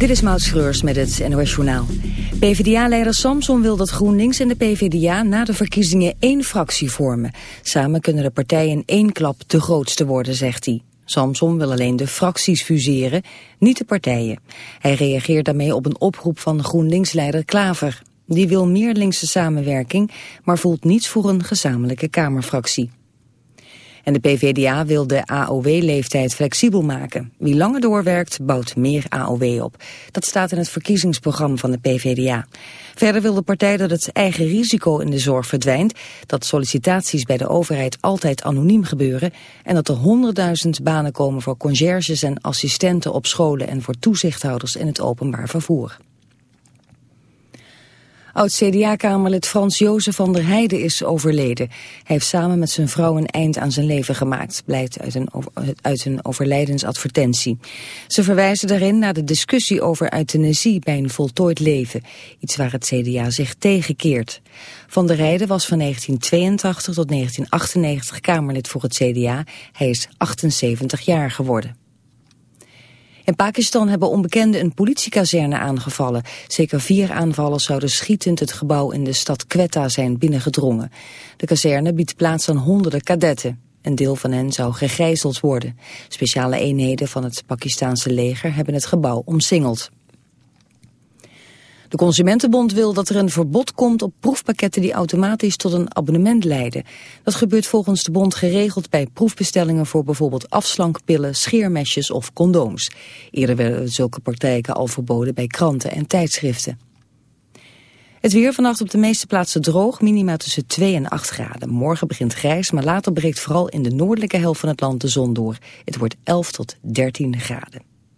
Dit is Maud Schreurs met het NOS Journaal. PvdA-leider Samson wil dat GroenLinks en de PvdA na de verkiezingen één fractie vormen. Samen kunnen de partijen één klap de grootste worden, zegt hij. Samson wil alleen de fracties fuseren, niet de partijen. Hij reageert daarmee op een oproep van GroenLinks-leider Klaver. Die wil meer linkse samenwerking, maar voelt niets voor een gezamenlijke Kamerfractie. En de PVDA wil de AOW-leeftijd flexibel maken. Wie langer doorwerkt, bouwt meer AOW op. Dat staat in het verkiezingsprogramma van de PVDA. Verder wil de partij dat het eigen risico in de zorg verdwijnt... dat sollicitaties bij de overheid altijd anoniem gebeuren... en dat er 100.000 banen komen voor conciërges en assistenten op scholen... en voor toezichthouders in het openbaar vervoer. Oud-CDA-kamerlid Frans Jozef van der Heijden is overleden. Hij heeft samen met zijn vrouw een eind aan zijn leven gemaakt, blijkt uit een, uit een overlijdensadvertentie. Ze verwijzen daarin naar de discussie over euthanasie bij een voltooid leven, iets waar het CDA zich tegenkeert. Van der Heijden was van 1982 tot 1998 Kamerlid voor het CDA. Hij is 78 jaar geworden. In Pakistan hebben onbekenden een politiekazerne aangevallen. Zeker vier aanvallers zouden schietend het gebouw in de stad Quetta zijn binnengedrongen. De kazerne biedt plaats aan honderden kadetten. Een deel van hen zou gegijzeld worden. Speciale eenheden van het Pakistanse leger hebben het gebouw omsingeld. De Consumentenbond wil dat er een verbod komt op proefpakketten die automatisch tot een abonnement leiden. Dat gebeurt volgens de bond geregeld bij proefbestellingen voor bijvoorbeeld afslankpillen, scheermesjes of condooms. Eerder werden zulke praktijken al verboden bij kranten en tijdschriften. Het weer vannacht op de meeste plaatsen droog, minima tussen 2 en 8 graden. Morgen begint grijs, maar later breekt vooral in de noordelijke helft van het land de zon door. Het wordt 11 tot 13 graden.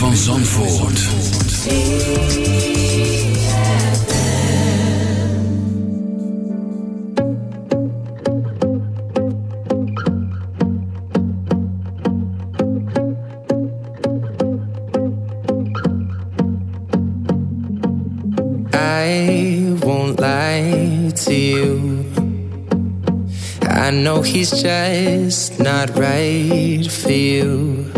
I won't lie to you. I know he's just not right for you.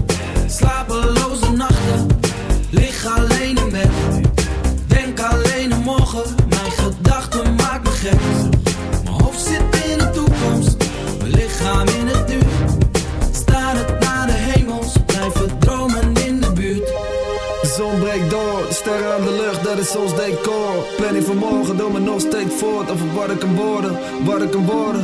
slapeloze nachten. Lig alleen in bed, denk alleen aan morgen. Mijn gedachten maken me gek. Mijn hoofd zit in de toekomst, mijn lichaam in het nu. Het naar de hemels, blijven dromen in de buurt. De zon breekt door, sterren aan de lucht, dat is ons decor. Planning van morgen, doe me nog steeds voort over wat ik kan worden, wat ik kan worden.